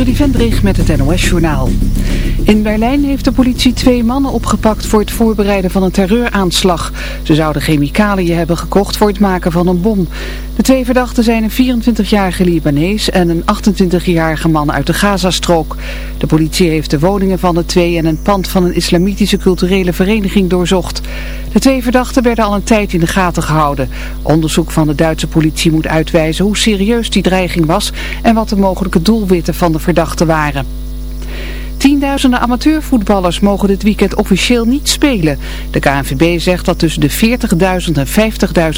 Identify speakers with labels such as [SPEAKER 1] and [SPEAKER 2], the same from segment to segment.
[SPEAKER 1] Trudy Vendrig met het NOS-journaal. In Berlijn heeft de politie twee mannen opgepakt voor het voorbereiden van een terreuraanslag. Ze zouden chemicaliën hebben gekocht voor het maken van een bom. De twee verdachten zijn een 24-jarige Libanees en een 28-jarige man uit de Gazastrook. De politie heeft de woningen van de twee en een pand van een islamitische culturele vereniging doorzocht. De twee verdachten werden al een tijd in de gaten gehouden. Onderzoek van de Duitse politie moet uitwijzen hoe serieus die dreiging was en wat de mogelijke doelwitten van de verdachten waren. Tienduizenden amateurvoetballers mogen dit weekend officieel niet spelen. De KNVB zegt dat tussen de 40.000 en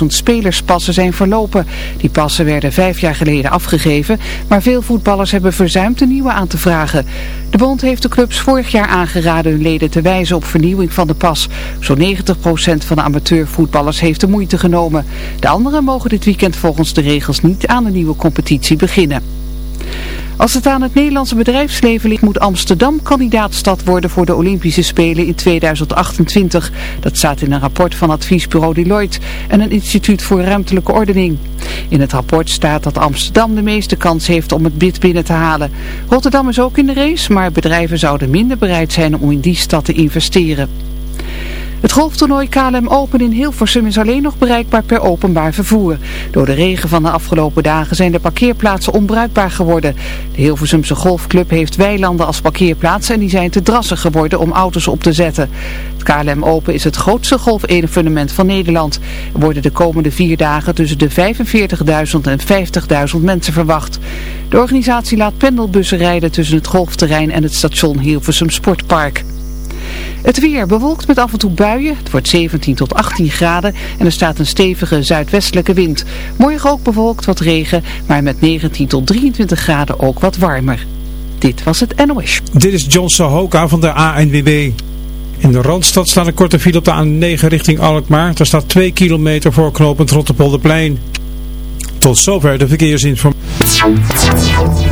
[SPEAKER 1] 50.000 spelerspassen zijn verlopen. Die passen werden vijf jaar geleden afgegeven, maar veel voetballers hebben verzuimd een nieuwe aan te vragen. De bond heeft de clubs vorig jaar aangeraden hun leden te wijzen op vernieuwing van de pas. Zo'n 90% van de amateurvoetballers heeft de moeite genomen. De anderen mogen dit weekend volgens de regels niet aan een nieuwe competitie beginnen. Als het aan het Nederlandse bedrijfsleven ligt, moet Amsterdam kandidaatstad worden voor de Olympische Spelen in 2028. Dat staat in een rapport van adviesbureau Deloitte en een instituut voor ruimtelijke ordening. In het rapport staat dat Amsterdam de meeste kans heeft om het bid binnen te halen. Rotterdam is ook in de race, maar bedrijven zouden minder bereid zijn om in die stad te investeren. Het golftoernooi KLM Open in Hilversum is alleen nog bereikbaar per openbaar vervoer. Door de regen van de afgelopen dagen zijn de parkeerplaatsen onbruikbaar geworden. De Hilversumse golfclub heeft weilanden als parkeerplaats en die zijn te drassig geworden om auto's op te zetten. Het KLM Open is het grootste golfevenement van Nederland. Er worden de komende vier dagen tussen de 45.000 en 50.000 mensen verwacht. De organisatie laat pendelbussen rijden tussen het golfterrein en het station Hilversum Sportpark. Het weer bewolkt met af en toe buien. Het wordt 17 tot 18 graden en er staat een stevige zuidwestelijke wind. Morgen ook bewolkt wat regen, maar met 19 tot 23 graden ook wat warmer. Dit was het NOS.
[SPEAKER 2] Dit is John Sahoka van de ANWB. In de Randstad staat een korte file op de A9 richting Alkmaar. Daar staat 2 kilometer voor knooppunt Rotterpolderplein. Tot zover de verkeersinformatie.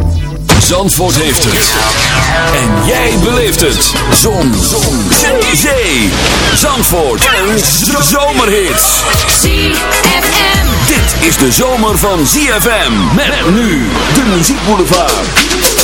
[SPEAKER 3] Zandvoort heeft het. En jij beleeft het. Zon. Zon. Zee. Zee. Zandvoort. Een zomerhit.
[SPEAKER 4] ZFM.
[SPEAKER 3] Dit is de zomer van ZFM. Met nu de muziekboulevard.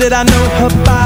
[SPEAKER 5] that I
[SPEAKER 6] know her by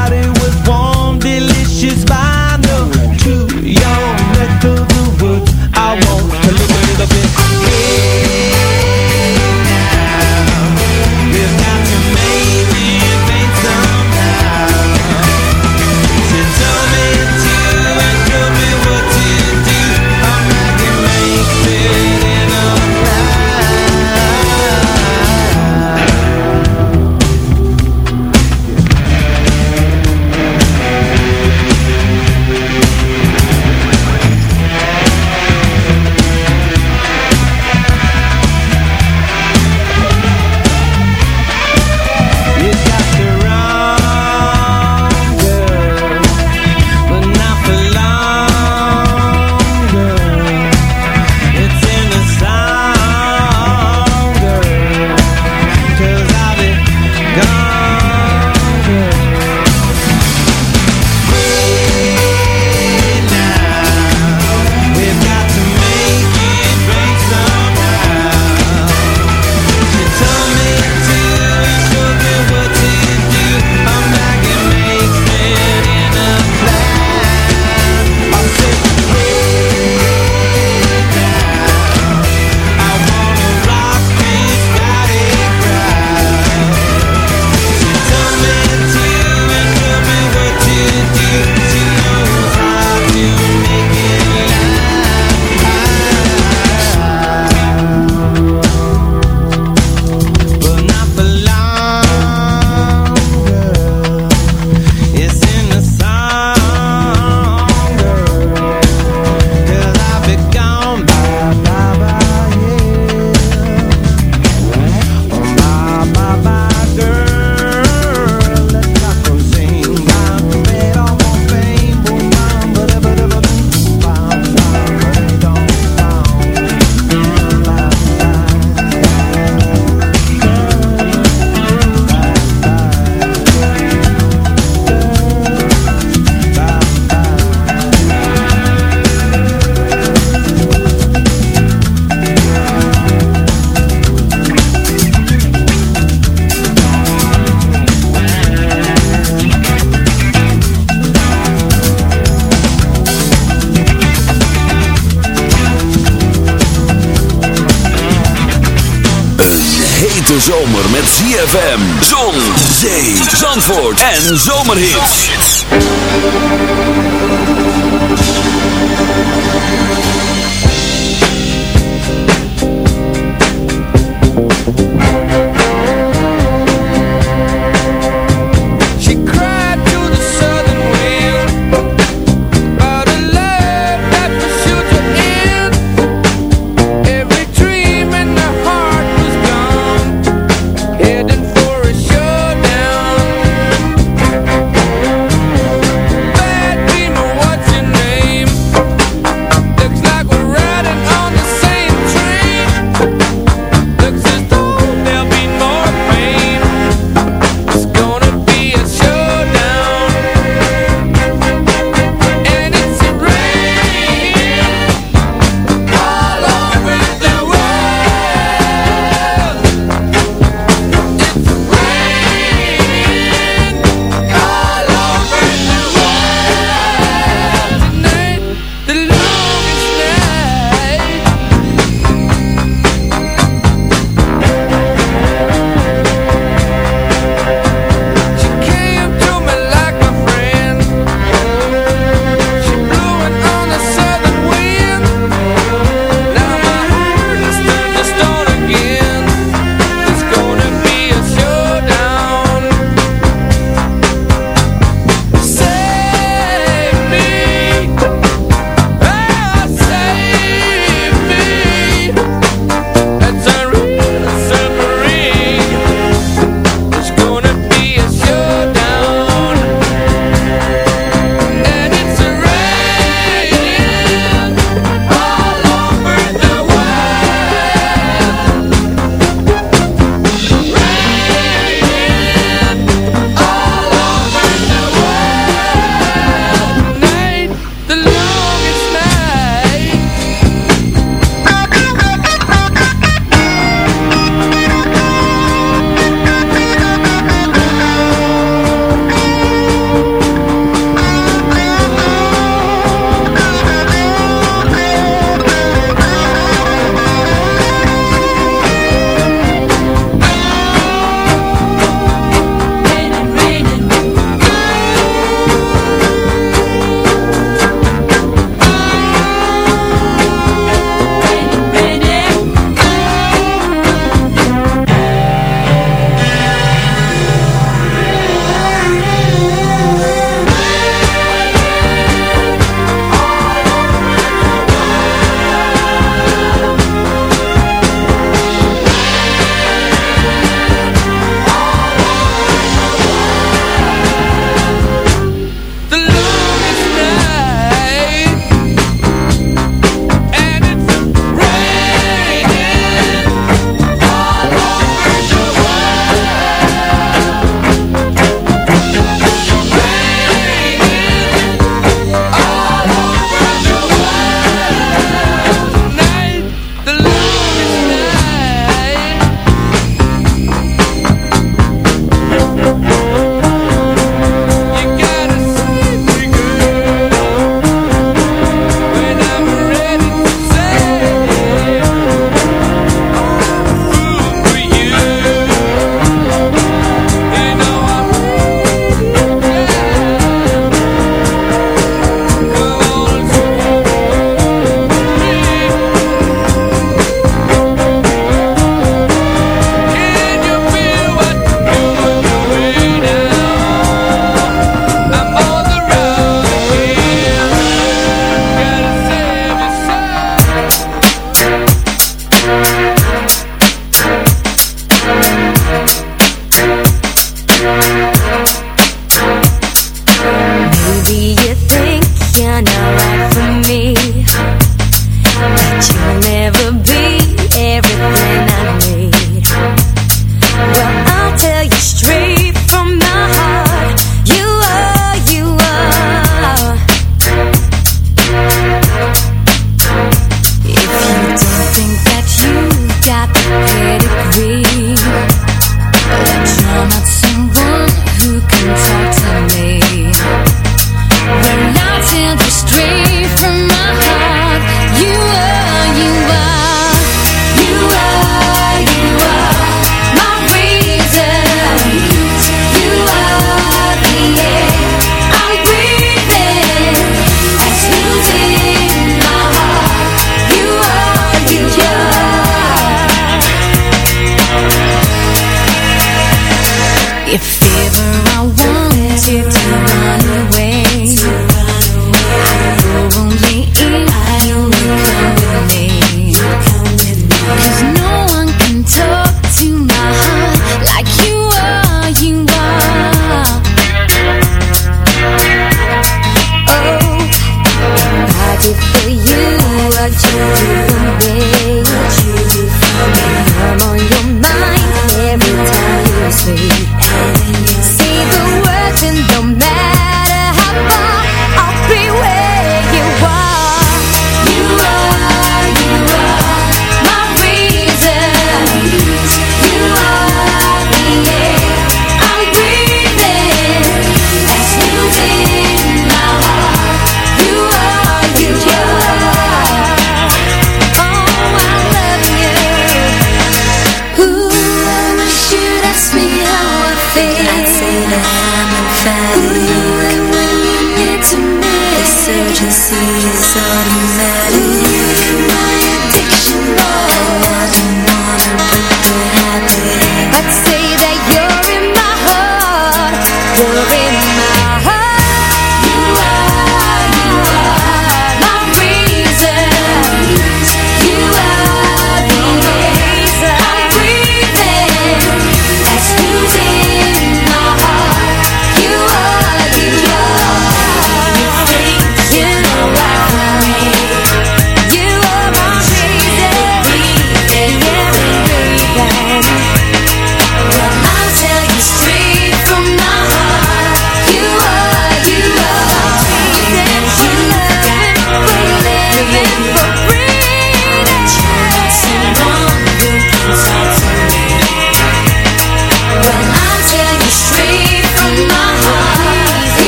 [SPEAKER 6] En Zomerhits.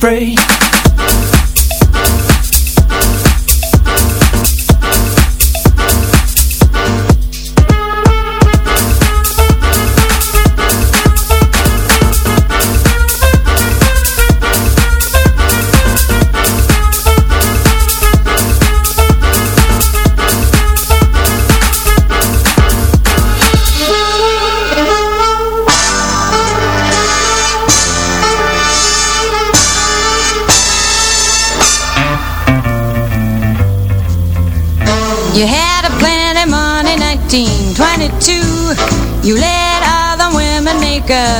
[SPEAKER 6] break good.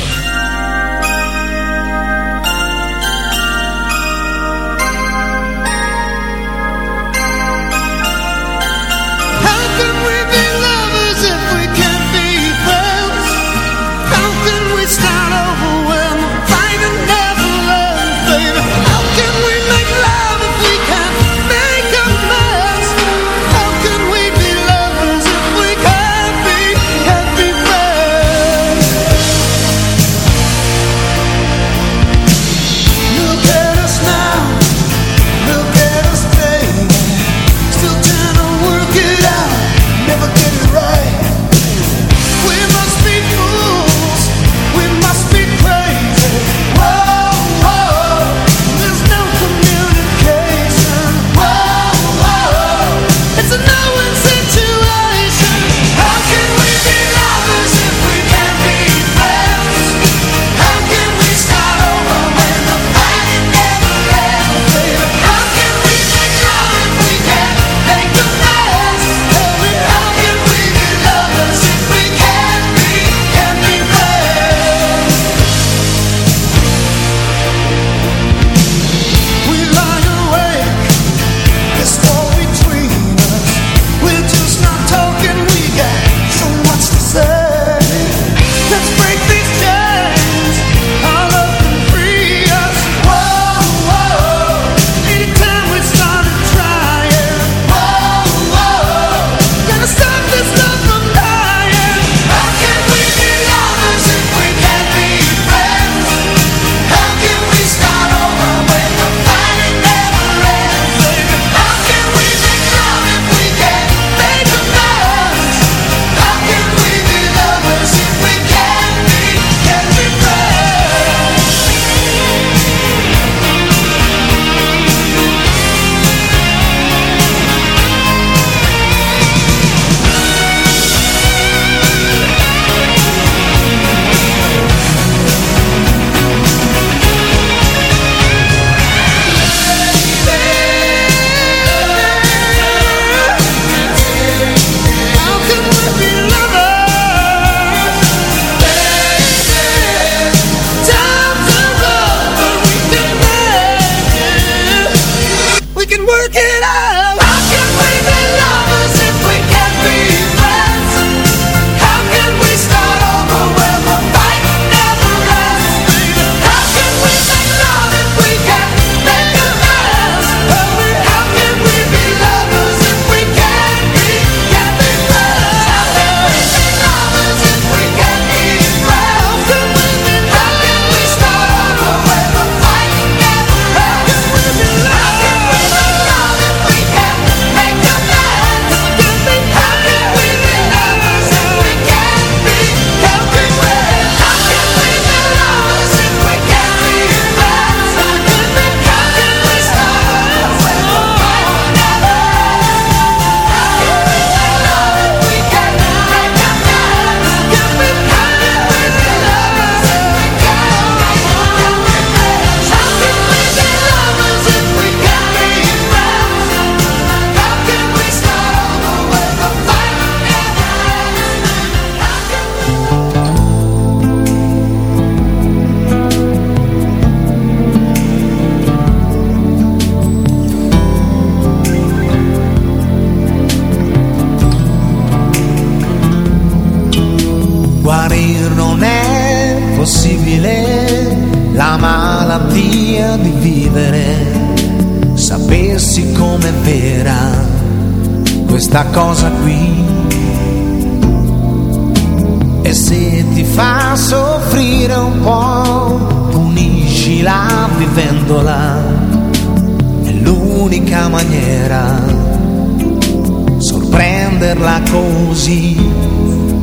[SPEAKER 5] così,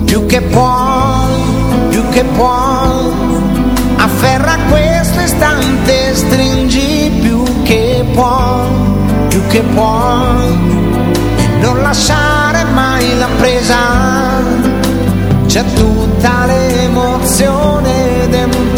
[SPEAKER 5] più che puoi, più che puoi, afferra questo istante, stringi più che puoi, più che puoi, non lasciare mai la presa, c'è tutta l'emozione dentro